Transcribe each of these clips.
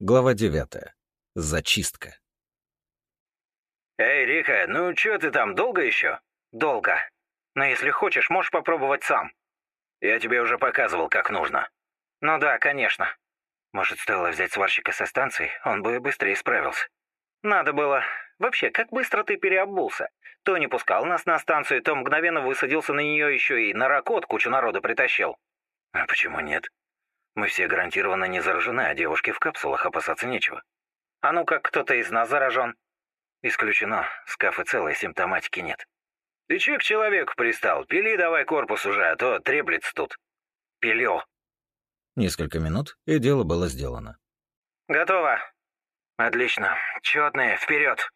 Глава 9. Зачистка. «Эй, Рика, ну чё ты там, долго еще?» «Долго. Но если хочешь, можешь попробовать сам». «Я тебе уже показывал, как нужно». «Ну да, конечно. Может, стоило взять сварщика со станции, он бы быстрее справился». «Надо было. Вообще, как быстро ты переобулся. То не пускал нас на станцию, то мгновенно высадился на нее еще и на ракот кучу народа притащил». «А почему нет? Мы все гарантированно не заражены, а девушке в капсулах опасаться нечего». «А ну как кто-то из нас заражен?» «Исключено. Скафы целые, симптоматики нет». «Ты че к человеку пристал? Пили давай корпус уже, а то треплется тут». «Пилю». Несколько минут, и дело было сделано. «Готово». «Отлично. Чётные, вперед.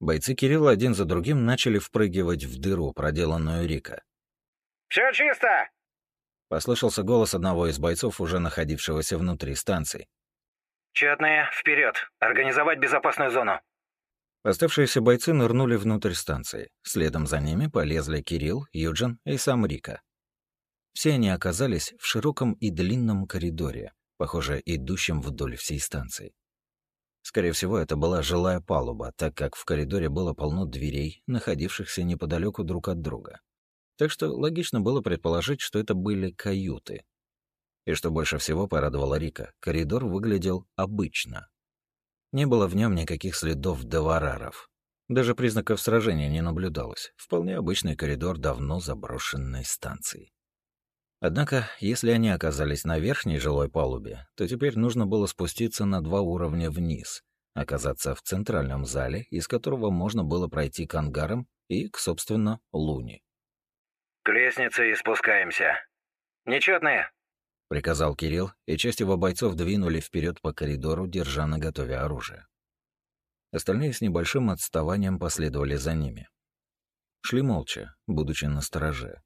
Бойцы Кирилла один за другим начали впрыгивать в дыру, проделанную Рика. «Все чисто!» Послышался голос одного из бойцов, уже находившегося внутри станции. «Чётные, вперед! Организовать безопасную зону!» Оставшиеся бойцы нырнули внутрь станции. Следом за ними полезли Кирилл, Юджин и сам Рика. Все они оказались в широком и длинном коридоре, похоже, идущем вдоль всей станции. Скорее всего, это была жилая палуба, так как в коридоре было полно дверей, находившихся неподалеку друг от друга. Так что логично было предположить, что это были каюты. И что больше всего порадовало Рика, коридор выглядел обычно. Не было в нем никаких следов девараров. Даже признаков сражения не наблюдалось. Вполне обычный коридор давно заброшенной станции. Однако, если они оказались на верхней жилой палубе, то теперь нужно было спуститься на два уровня вниз, оказаться в центральном зале, из которого можно было пройти к ангарам и к, собственно, луне. «К лестнице и спускаемся. Нечетные!» — приказал Кирилл, и часть его бойцов двинули вперед по коридору, держа на готове оружие. Остальные с небольшим отставанием последовали за ними. Шли молча, будучи на стороже.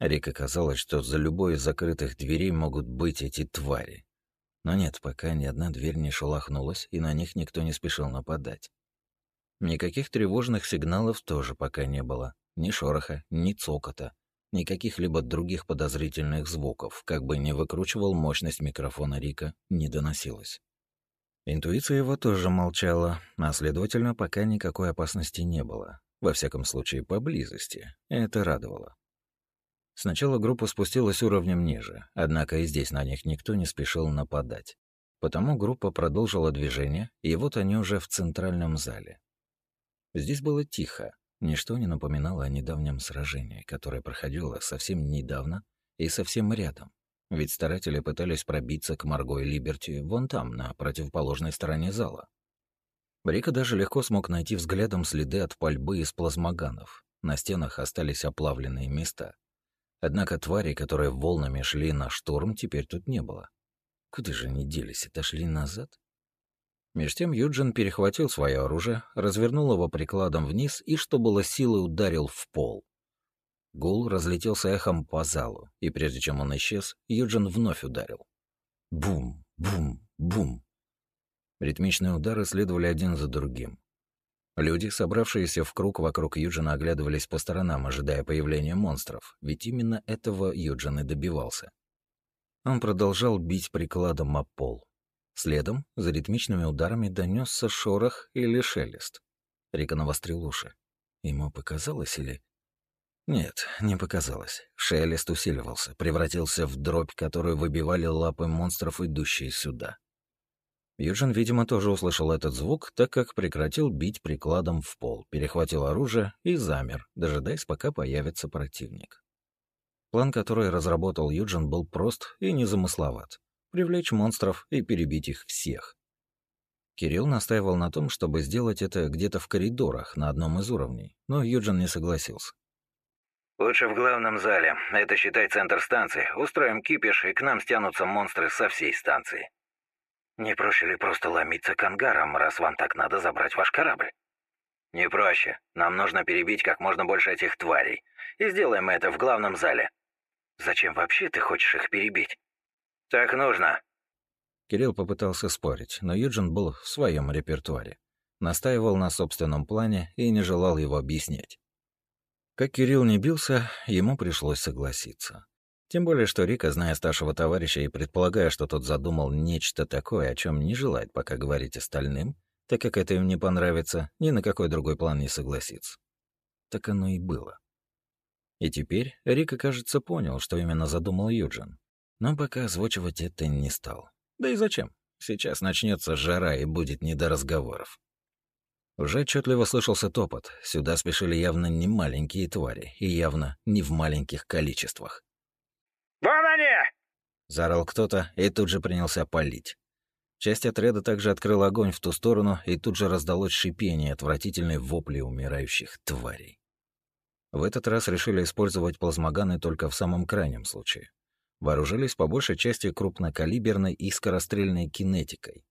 Рика казалось, что за любой из закрытых дверей могут быть эти твари. Но нет, пока ни одна дверь не шелохнулась, и на них никто не спешил нападать. Никаких тревожных сигналов тоже пока не было. Ни шороха, ни цокота, ни каких-либо других подозрительных звуков, как бы ни выкручивал мощность микрофона Рика, не доносилось. Интуиция его тоже молчала, а следовательно, пока никакой опасности не было. Во всяком случае, поблизости. Это радовало. Сначала группа спустилась уровнем ниже, однако и здесь на них никто не спешил нападать. Потому группа продолжила движение, и вот они уже в центральном зале. Здесь было тихо, ничто не напоминало о недавнем сражении, которое проходило совсем недавно и совсем рядом. Ведь старатели пытались пробиться к Марго и Либерти вон там, на противоположной стороне зала. Рика даже легко смог найти взглядом следы от пальбы из плазмоганов. На стенах остались оплавленные места, Однако твари, которые волнами шли на штурм, теперь тут не было. Куда же они делись? Отошли назад? Меж тем Юджин перехватил свое оружие, развернул его прикладом вниз и, что было силы, ударил в пол. Гул разлетелся эхом по залу, и прежде чем он исчез, Юджин вновь ударил. Бум, бум, бум. Ритмичные удары следовали один за другим. Люди, собравшиеся в круг вокруг Юджина, оглядывались по сторонам, ожидая появления монстров, ведь именно этого Юджин и добивался. Он продолжал бить прикладом о пол. Следом, за ритмичными ударами, донесся шорох или шелест. Рика навострил уши. Ему показалось или... Нет, не показалось. Шелест усиливался, превратился в дробь, которую выбивали лапы монстров, идущие сюда. Юджин, видимо, тоже услышал этот звук, так как прекратил бить прикладом в пол, перехватил оружие и замер, дожидаясь, пока появится противник. План, который разработал Юджин, был прост и незамысловат. Привлечь монстров и перебить их всех. Кирилл настаивал на том, чтобы сделать это где-то в коридорах на одном из уровней, но Юджин не согласился. «Лучше в главном зале. Это, считай, центр станции. Устроим кипиш, и к нам стянутся монстры со всей станции». Не проще ли просто ломиться к ангарам, раз вам так надо забрать ваш корабль? Не проще. Нам нужно перебить как можно больше этих тварей. И сделаем это в главном зале. Зачем вообще ты хочешь их перебить? Так нужно. Кирилл попытался спорить, но Юджин был в своем репертуаре. Настаивал на собственном плане и не желал его объяснять. Как Кирилл не бился, ему пришлось согласиться. Тем более, что Рика, зная старшего товарища и предполагая, что тот задумал нечто такое, о чем не желает пока говорить остальным, так как это им не понравится, ни на какой другой план не согласится. Так оно и было. И теперь Рика, кажется, понял, что именно задумал Юджин. Но пока озвучивать это не стал. Да и зачем? Сейчас начнется жара и будет не до разговоров. Уже отчетливо слышался топот. Сюда спешили явно не маленькие твари, и явно не в маленьких количествах. «Вон они!» — заорал кто-то и тут же принялся палить. Часть отряда также открыла огонь в ту сторону, и тут же раздалось шипение отвратительной вопли умирающих тварей. В этот раз решили использовать плазмоганы только в самом крайнем случае. Вооружились по большей части крупнокалиберной и скорострельной кинетикой.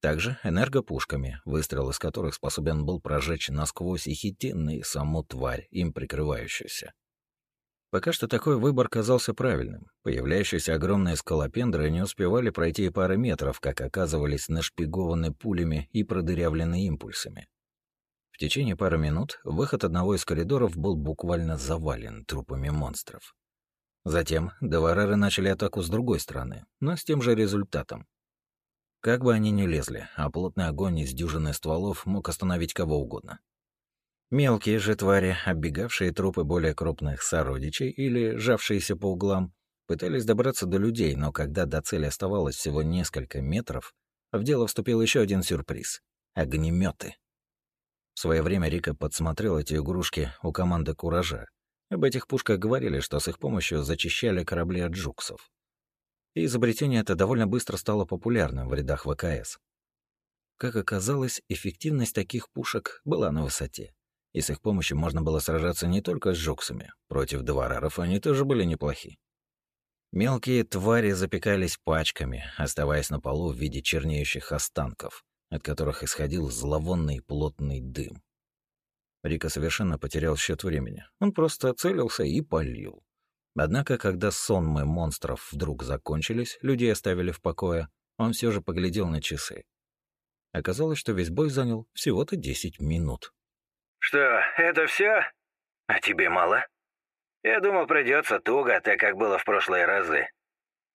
Также энергопушками, выстрел из которых способен был прожечь насквозь и хитинный саму тварь, им прикрывающуюся. Пока что такой выбор казался правильным. Появляющиеся огромные скалопендры не успевали пройти и пары метров, как оказывались нашпигованы пулями и продырявлены импульсами. В течение пары минут выход одного из коридоров был буквально завален трупами монстров. Затем девареры начали атаку с другой стороны, но с тем же результатом. Как бы они ни лезли, а плотный огонь из дюжины стволов мог остановить кого угодно. Мелкие же твари, оббегавшие трупы более крупных сородичей или жавшиеся по углам, пытались добраться до людей, но когда до цели оставалось всего несколько метров, в дело вступил еще один сюрприз — огнеметы. В свое время Рика подсмотрел эти игрушки у команды «Куража». Об этих пушках говорили, что с их помощью зачищали корабли от джуксов. И изобретение это довольно быстро стало популярным в рядах ВКС. Как оказалось, эффективность таких пушек была на высоте и с их помощью можно было сражаться не только с жуксами. Против двараров они тоже были неплохи. Мелкие твари запекались пачками, оставаясь на полу в виде чернеющих останков, от которых исходил зловонный плотный дым. Рика совершенно потерял счет времени. Он просто целился и полил. Однако, когда сонмы монстров вдруг закончились, людей оставили в покое, он все же поглядел на часы. Оказалось, что весь бой занял всего-то 10 минут. «Что, это все? А тебе мало?» «Я думал, придется туго, так как было в прошлые разы.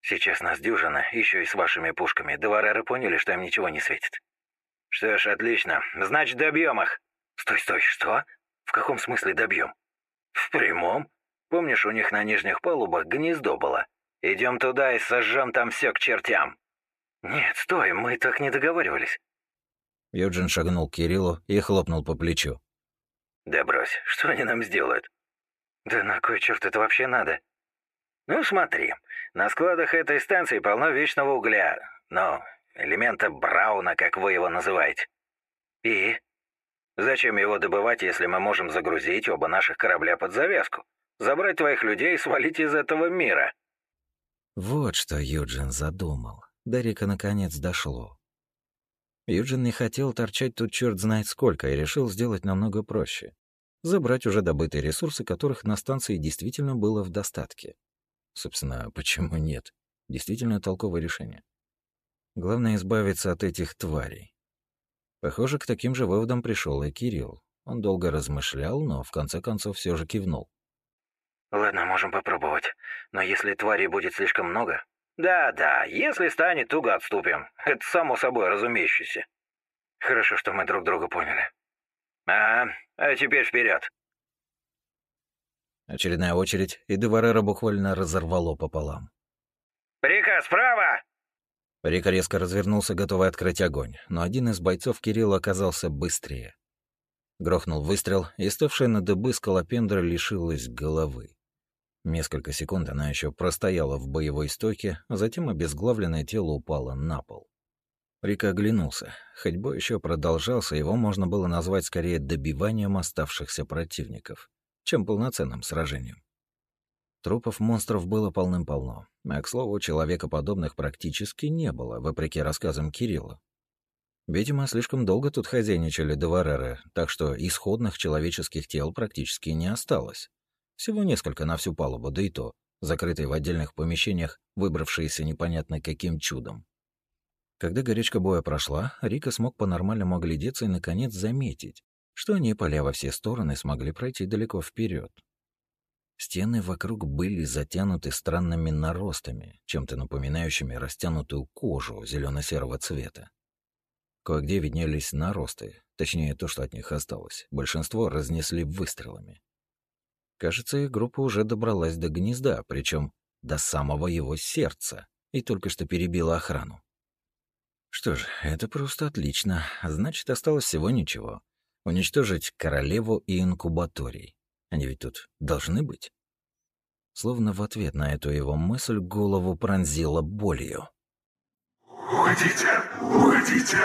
Сейчас нас дюжина, еще и с вашими пушками. Доварары поняли, что им ничего не светит». «Что ж, отлично. Значит, добьем их». «Стой, стой, что? В каком смысле добьем?» «В прямом. Помнишь, у них на нижних палубах гнездо было? Идем туда и сожжем там все к чертям». «Нет, стой, мы так не договаривались». Юджин шагнул к Кириллу и хлопнул по плечу. Да брось, что они нам сделают? Да на кой черт это вообще надо? Ну смотри, на складах этой станции полно вечного угля, но элемента Брауна, как вы его называете. И? Зачем его добывать, если мы можем загрузить оба наших корабля под завязку? Забрать твоих людей и свалить из этого мира. Вот что Юджин задумал. До Рика наконец дошло. Юджин не хотел торчать тут черт знает сколько и решил сделать намного проще. Забрать уже добытые ресурсы, которых на станции действительно было в достатке. Собственно, почему нет? Действительно толковое решение. Главное избавиться от этих тварей. Похоже, к таким же выводам пришел и Кирилл. Он долго размышлял, но в конце концов все же кивнул. «Ладно, можем попробовать. Но если тварей будет слишком много, «Да-да, если станет, туго отступим. Это само собой разумеющееся». «Хорошо, что мы друг друга поняли». «А, а теперь вперед. Очередная очередь, и Деварера буквально разорвало пополам. «Рика, справа!» Рика резко развернулся, готовый открыть огонь, но один из бойцов Кирилла оказался быстрее. Грохнул выстрел, и ставшая на дыбы скалопендра лишилась головы. Несколько секунд она еще простояла в боевой стойке, а затем обезглавленное тело упало на пол. Рика оглянулся. Хоть бой еще продолжался, его можно было назвать скорее добиванием оставшихся противников, чем полноценным сражением. Трупов монстров было полным-полно, а, к слову, человекоподобных практически не было, вопреки рассказам Кирилла. Видимо, слишком долго тут хозяйничали Девареры, так что исходных человеческих тел практически не осталось. Всего несколько на всю палубу, да и то, закрытые в отдельных помещениях, выбравшиеся непонятно каким чудом. Когда горячка боя прошла, Рика смог по-нормальному оглядеться и, наконец, заметить, что они, поля во все стороны, смогли пройти далеко вперед. Стены вокруг были затянуты странными наростами, чем-то напоминающими растянутую кожу зелено-серого цвета. Кое-где виднелись наросты, точнее то, что от них осталось. Большинство разнесли выстрелами. Кажется, их группа уже добралась до гнезда, причем до самого его сердца, и только что перебила охрану. Что ж, это просто отлично. Значит, осталось всего ничего. Уничтожить королеву и инкубаторий. Они ведь тут должны быть. Словно в ответ на эту его мысль голову пронзила болью. «Уходите! Уходите!»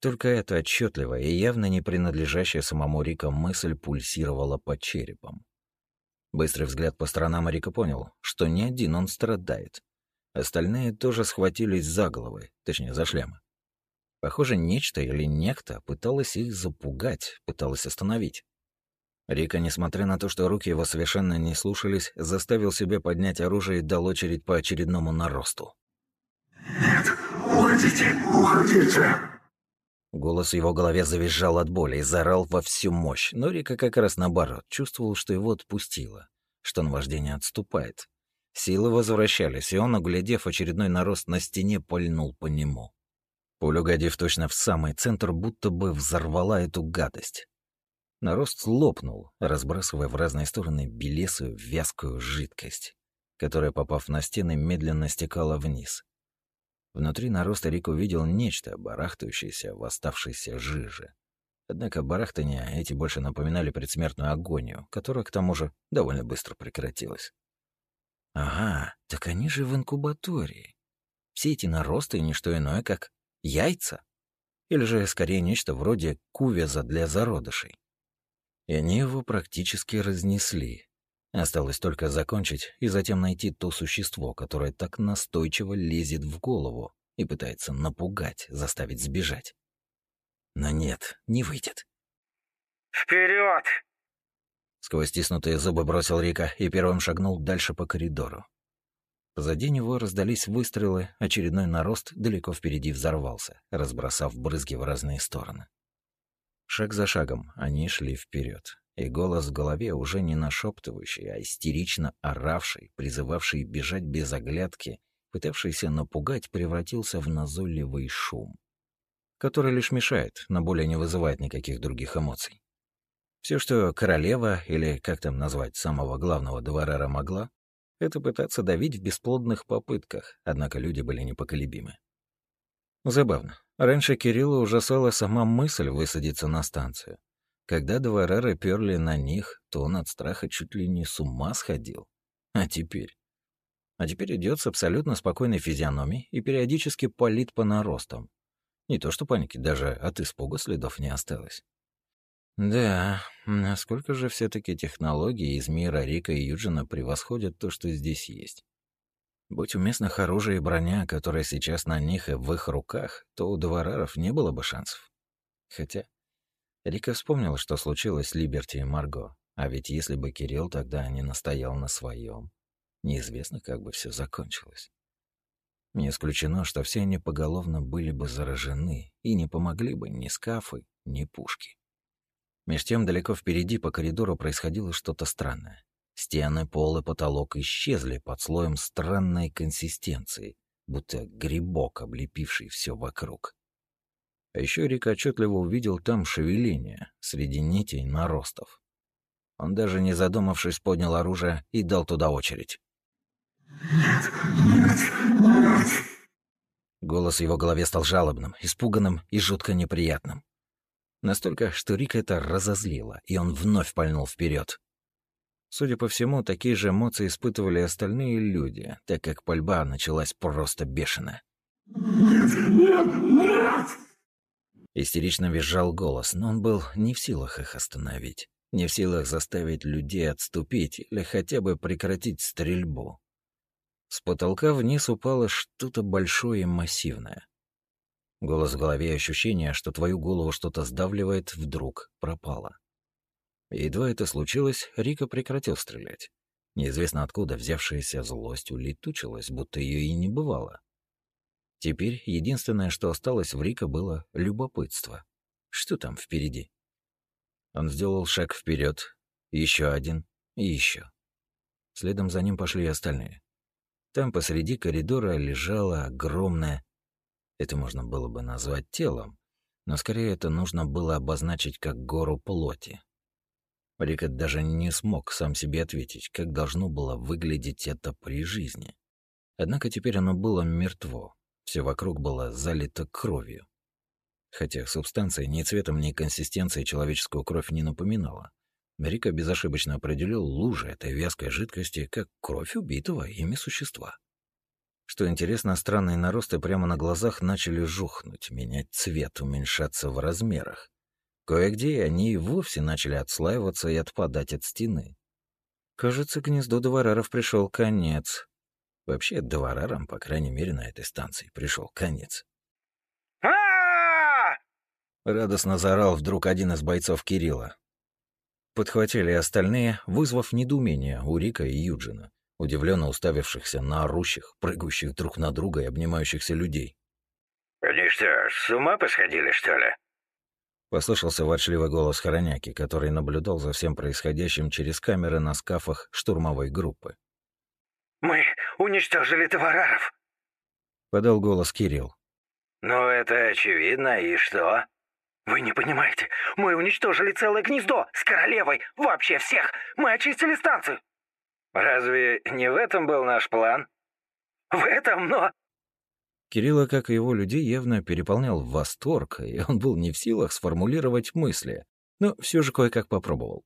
Только эта отчетливая и явно не принадлежащая самому Рика мысль пульсировала под черепом. Быстрый взгляд по сторонам Рика понял, что не один он страдает. Остальные тоже схватились за головы, точнее, за шлемы. Похоже, нечто или некто пыталось их запугать, пыталось остановить. Рика, несмотря на то, что руки его совершенно не слушались, заставил себя поднять оружие и дал очередь по очередному наросту. «Нет, уходите, уходите!» Голос в его голове завизжал от боли и заорал во всю мощь, но Рика как раз наоборот, чувствовал, что его отпустило, что наваждение отступает. Силы возвращались, и он, оглядев очередной нарост на стене, пальнул по нему. Пуля, угодив точно в самый центр, будто бы взорвала эту гадость. Нарост лопнул, разбрасывая в разные стороны белесую, вязкую жидкость, которая, попав на стены, медленно стекала вниз. Внутри нароста Рик увидел нечто, барахтающееся в оставшейся жиже. Однако барахтания эти больше напоминали предсмертную агонию, которая, к тому же, довольно быстро прекратилась. Ага, так они же в инкубатории. Все эти наросты — не что иное, как яйца. Или же, скорее, нечто вроде кувяза для зародышей и они его практически разнесли. Осталось только закончить и затем найти то существо, которое так настойчиво лезет в голову и пытается напугать, заставить сбежать. Но нет, не выйдет. Вперед! Сквозь стиснутые зубы бросил Рика и первым шагнул дальше по коридору. Позади него раздались выстрелы, очередной нарост далеко впереди взорвался, разбросав брызги в разные стороны. Шаг за шагом они шли вперед, и голос в голове уже не нашептывающий, а истерично оравший, призывавший бежать без оглядки, пытавшийся напугать, превратился в назойливый шум, который лишь мешает, но более не вызывает никаких других эмоций. Все, что королева, или как там назвать самого главного Деварера могла, это пытаться давить в бесплодных попытках, однако люди были непоколебимы. Забавно. Раньше Кирилла ужасала сама мысль высадиться на станцию. Когда дворары перли на них, то он от страха чуть ли не с ума сходил. А теперь? А теперь идет с абсолютно спокойной физиономией и периодически палит по наростам. Не то что паники, даже от испуга следов не осталось. Да, насколько же все таки технологии из мира Рика и Юджина превосходят то, что здесь есть. Будь у местных оружие и броня, которая сейчас на них и в их руках, то у двораров не было бы шансов. Хотя... Рика вспомнил, что случилось с Либерти и Марго. А ведь если бы Кирилл тогда не настоял на своем, неизвестно, как бы все закончилось. Не исключено, что все они поголовно были бы заражены и не помогли бы ни скафы, ни пушки. Меж тем далеко впереди по коридору происходило что-то странное. Стены, пол и потолок исчезли под слоем странной консистенции, будто грибок, облепивший все вокруг. А еще Рик отчетливо увидел там шевеление среди нитей наростов. Он даже не задумавшись поднял оружие и дал туда очередь. «Нет, нет, нет!» Голос в его голове стал жалобным, испуганным и жутко неприятным. Настолько, что Рик это разозлило, и он вновь пальнул вперед. Судя по всему, такие же эмоции испытывали остальные люди, так как пальба началась просто бешено. «Нет, нет, нет!» Истерично визжал голос, но он был не в силах их остановить, не в силах заставить людей отступить или хотя бы прекратить стрельбу. С потолка вниз упало что-то большое и массивное. Голос в голове и ощущение, что твою голову что-то сдавливает, вдруг пропало. Едва это случилось, Рика прекратил стрелять. Неизвестно откуда взявшаяся злость улетучилась, будто ее и не бывало. Теперь единственное, что осталось в Рика, было любопытство. Что там впереди? Он сделал шаг вперед, еще один, И еще. Следом за ним пошли и остальные. Там посреди коридора лежало огромное... Это можно было бы назвать телом, но скорее это нужно было обозначить как гору плоти. Рикет даже не смог сам себе ответить, как должно было выглядеть это при жизни. Однако теперь оно было мертво, все вокруг было залито кровью. Хотя субстанция ни цветом, ни консистенцией человеческую кровь не напоминала. Рика безошибочно определил лужи этой вязкой жидкости как кровь убитого ими существа. Что интересно, странные наросты прямо на глазах начали жухнуть, менять цвет, уменьшаться в размерах. Кое-где они и вовсе начали отслаиваться и отпадать от стены. Кажется, гнезду Довараров пришел конец. Вообще, Доварарам, по крайней мере, на этой станции пришел конец. Радостно заорал вдруг один из бойцов Кирилла. Подхватили остальные, вызвав недоумение у Рика и Юджина, удивленно уставившихся на орущих, прыгающих друг на друга и обнимающихся людей. «Они что, с ума посходили, что ли?» Послышался ворчливый голос Хороняки, который наблюдал за всем происходящим через камеры на скафах штурмовой группы. «Мы уничтожили товараров!» — подал голос Кирилл. «Ну, это очевидно, и что?» «Вы не понимаете. Мы уничтожили целое гнездо с королевой, вообще всех. Мы очистили станцию». «Разве не в этом был наш план?» «В этом, но...» Кирилла, как и его людей, явно переполнял восторг, и он был не в силах сформулировать мысли, но все же кое-как попробовал.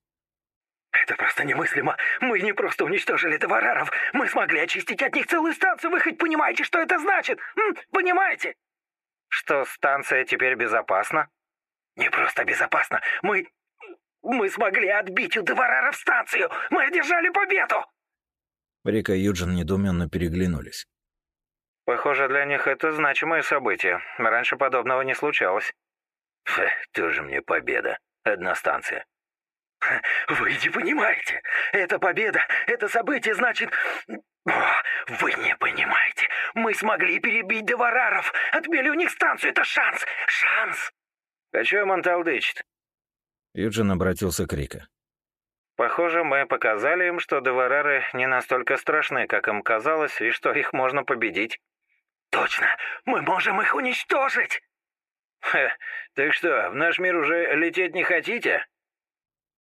«Это просто немыслимо. Мы не просто уничтожили товараров, мы смогли очистить от них целую станцию. Вы хоть понимаете, что это значит? М? Понимаете?» «Что станция теперь безопасна?» Не просто безопасно. Мы... Мы смогли отбить у Девараров станцию. Мы одержали победу. Рика и Юджин недоуменно переглянулись. Похоже, для них это значимое событие. Раньше подобного не случалось. Фе, тоже мне победа. Одна станция. Вы не понимаете. Это победа, это событие значит... О, вы не понимаете. Мы смогли перебить Девараров. Отбили у них станцию. Это шанс. Шанс. «О чем он толдычит?» Юджин обратился к Рика. «Похоже, мы показали им, что Деварары не настолько страшны, как им казалось, и что их можно победить». «Точно! Мы можем их уничтожить!» «Хе, так что, в наш мир уже лететь не хотите?»